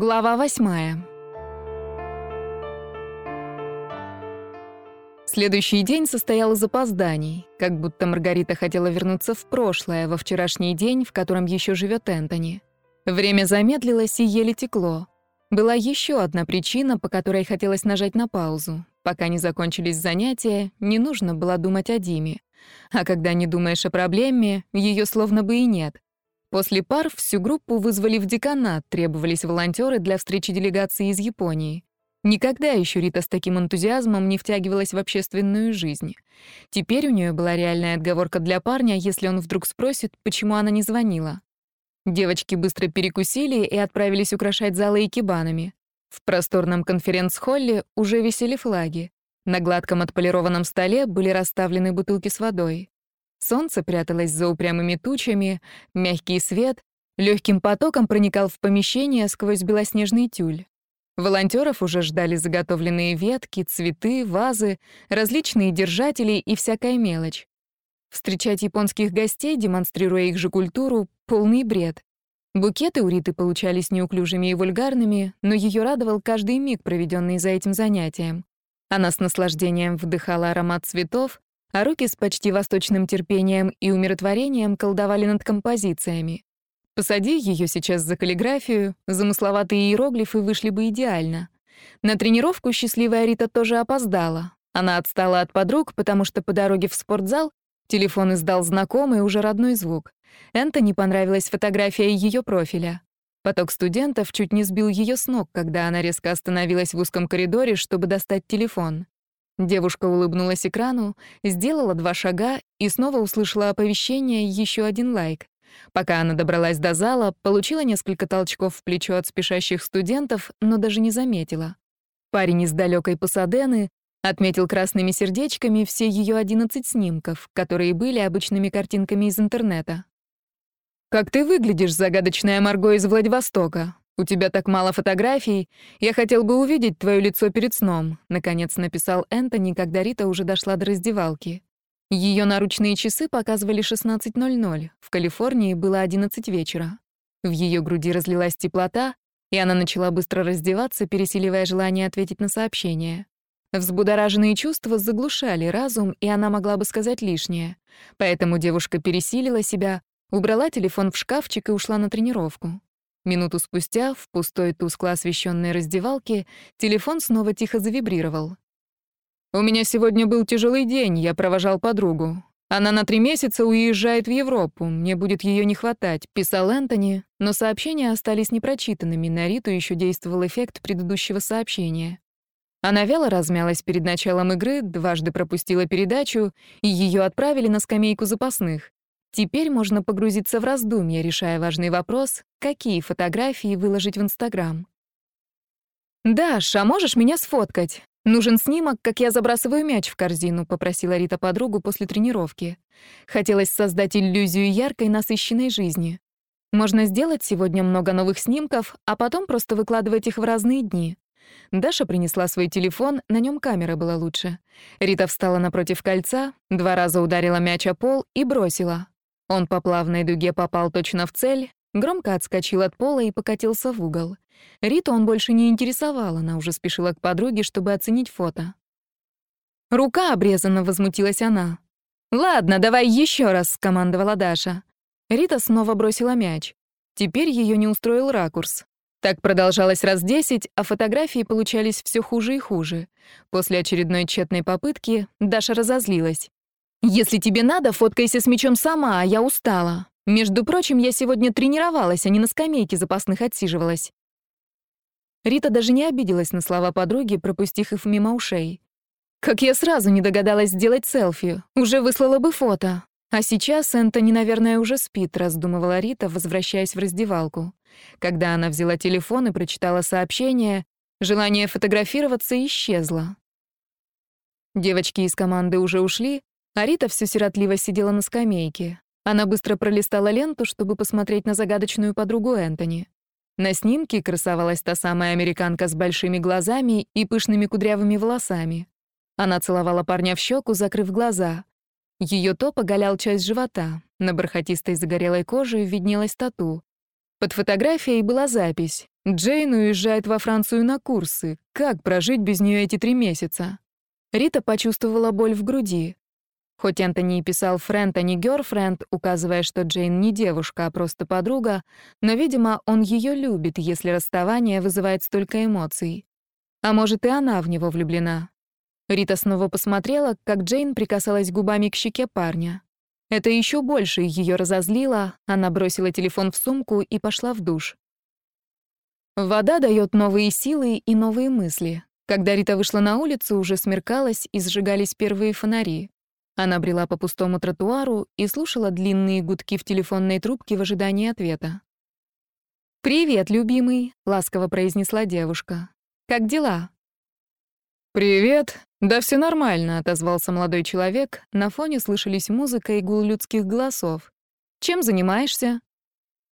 Глава восьмая. Следующий день состоял из опозданий, как будто Маргарита хотела вернуться в прошлое, во вчерашний день, в котором еще живет Энтони. Время замедлилось и еле текло. Была еще одна причина, по которой хотелось нажать на паузу. Пока не закончились занятия, не нужно было думать о Диме. А когда не думаешь о проблеме, ее словно бы и нет. После пар всю группу вызвали в деканат, требовались волонтеры для встречи делегации из Японии. Никогда еще Рита с таким энтузиазмом не втягивалась в общественную жизнь. Теперь у нее была реальная отговорка для парня, если он вдруг спросит, почему она не звонила. Девочки быстро перекусили и отправились украшать залы икебанами. В просторном конференц-холле уже висели флаги. На гладком отполированном столе были расставлены бутылки с водой. Солнце пряталось за упрямыми тучами, мягкий свет легким потоком проникал в помещение сквозь белоснежный тюль. Волонтеров уже ждали заготовленные ветки, цветы, вазы, различные держатели и всякая мелочь. Встречать японских гостей, демонстрируя их же культуру, — полный бред. Букеты у Риты получались неуклюжими и вульгарными, но ее радовал каждый миг, проведенный за этим занятием. Она с наслаждением вдыхала аромат цветов, а руки с почти восточным терпением и умиротворением колдовали над композициями. Посади ее сейчас за каллиграфию, замысловатые иероглифы вышли бы идеально. На тренировку счастливая Рита тоже опоздала. Она отстала от подруг, потому что по дороге в спортзал телефон издал знакомый, уже родной звук. Энтони понравилась фотография ее профиля. Поток студентов чуть не сбил ее с ног, когда она резко остановилась в узком коридоре, чтобы достать телефон. Девушка улыбнулась экрану, сделала два шага и снова услышала оповещение «Еще один лайк». Пока она добралась до зала, получила несколько толчков в плечо от спешащих студентов, но даже не заметила. Парень из далекой Пасадены отметил красными сердечками все ее 11 снимков, которые были обычными картинками из интернета. «Как ты выглядишь, загадочная Марго из Владивостока?» «У тебя так мало фотографий. Я хотел бы увидеть твое лицо перед сном», — наконец написал Энтони, когда Рита уже дошла до раздевалки. Ее наручные часы показывали 16.00. В Калифорнии было 11 вечера. В ее груди разлилась теплота, и она начала быстро раздеваться, пересиливая желание ответить на сообщение. Взбудораженные чувства заглушали разум, и она могла бы сказать лишнее. Поэтому девушка пересилила себя, убрала телефон в шкафчик и ушла на тренировку. Минуту спустя, в пустой тускло освещенной раздевалке, телефон снова тихо завибрировал. «У меня сегодня был тяжелый день, я провожал подругу. Она на три месяца уезжает в Европу, мне будет ее не хватать», — писал Энтони, но сообщения остались непрочитанными, на Риту еще действовал эффект предыдущего сообщения. Она вяло размялась перед началом игры, дважды пропустила передачу, и ее отправили на скамейку запасных. Теперь можно погрузиться в раздумья, решая важный вопрос, какие фотографии выложить в Инстаграм. «Даш, а можешь меня сфоткать? Нужен снимок, как я забрасываю мяч в корзину», — попросила Рита подругу после тренировки. Хотелось создать иллюзию яркой, насыщенной жизни. Можно сделать сегодня много новых снимков, а потом просто выкладывать их в разные дни. Даша принесла свой телефон, на нем камера была лучше. Рита встала напротив кольца, два раза ударила мяч о пол и бросила. Он по плавной дуге попал точно в цель, громко отскочил от пола и покатился в угол. Риту он больше не интересовал, она уже спешила к подруге, чтобы оценить фото. «Рука обрезана», — возмутилась она. «Ладно, давай еще раз», — скомандовала Даша. Рита снова бросила мяч. Теперь ее не устроил ракурс. Так продолжалось раз десять, а фотографии получались все хуже и хуже. После очередной тщетной попытки Даша разозлилась. «Если тебе надо, фоткайся с мячом сама, а я устала. Между прочим, я сегодня тренировалась, а не на скамейке запасных отсиживалась». Рита даже не обиделась на слова подруги, пропустив их мимо ушей. «Как я сразу не догадалась сделать селфи, уже выслала бы фото. А сейчас Энтони, наверное, уже спит», — раздумывала Рита, возвращаясь в раздевалку. Когда она взяла телефон и прочитала сообщение, желание фотографироваться исчезло. Девочки из команды уже ушли, а Рита все сиротливо сидела на скамейке. Она быстро пролистала ленту, чтобы посмотреть на загадочную подругу Энтони. На снимке красовалась та самая американка с большими глазами и пышными кудрявыми волосами. Она целовала парня в щеку, закрыв глаза. Ее топ оголял часть живота. На бархатистой загорелой коже виднелась тату. Под фотографией была запись Джейн уезжает во Францию на курсы. Как прожить без нее эти три месяца? Рита почувствовала боль в груди. Хоть Энтони и писал «френд», а не «гёрфренд», указывая, что Джейн не девушка, а просто подруга, но, видимо, он ее любит, если расставание вызывает столько эмоций. А может, и она в него влюблена. Рита снова посмотрела, как Джейн прикасалась губами к щеке парня. Это еще больше ее разозлило, она бросила телефон в сумку и пошла в душ. Вода дает новые силы и новые мысли. Когда Рита вышла на улицу, уже смеркалось и сжигались первые фонари. Она брела по пустому тротуару и слушала длинные гудки в телефонной трубке в ожидании ответа. «Привет, любимый», — ласково произнесла девушка. «Как дела?» «Привет. Да все нормально», — отозвался молодой человек. На фоне слышались музыка и гул людских голосов. «Чем занимаешься?»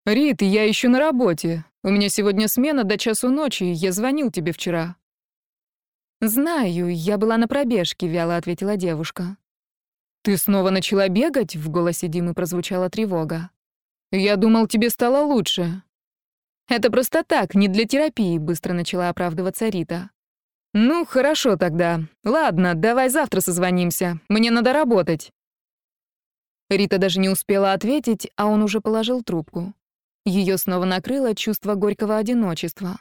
«Рит, я еще на работе. У меня сегодня смена до часу ночи, я звонил тебе вчера». «Знаю, я была на пробежке», — вяло ответила девушка. «Ты снова начала бегать?» — в голосе Димы прозвучала тревога. «Я думал, тебе стало лучше». «Это просто так, не для терапии», — быстро начала оправдываться Рита. «Ну, хорошо тогда. Ладно, давай завтра созвонимся. Мне надо работать». Рита даже не успела ответить, а он уже положил трубку. Ее снова накрыло чувство горького одиночества.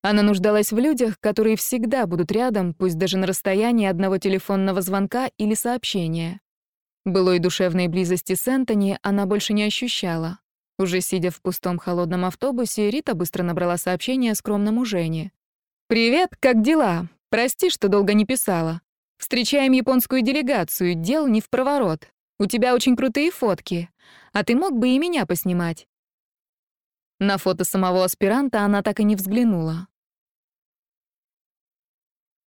Она нуждалась в людях, которые всегда будут рядом, пусть даже на расстоянии одного телефонного звонка или сообщения. Былой душевной близости с Энтони она больше не ощущала. Уже сидя в пустом холодном автобусе, Рита быстро набрала сообщение скромному Жене. «Привет, как дела? Прости, что долго не писала. Встречаем японскую делегацию, дел не в проворот. У тебя очень крутые фотки. А ты мог бы и меня поснимать. На фото самого аспиранта она так и не взглянула.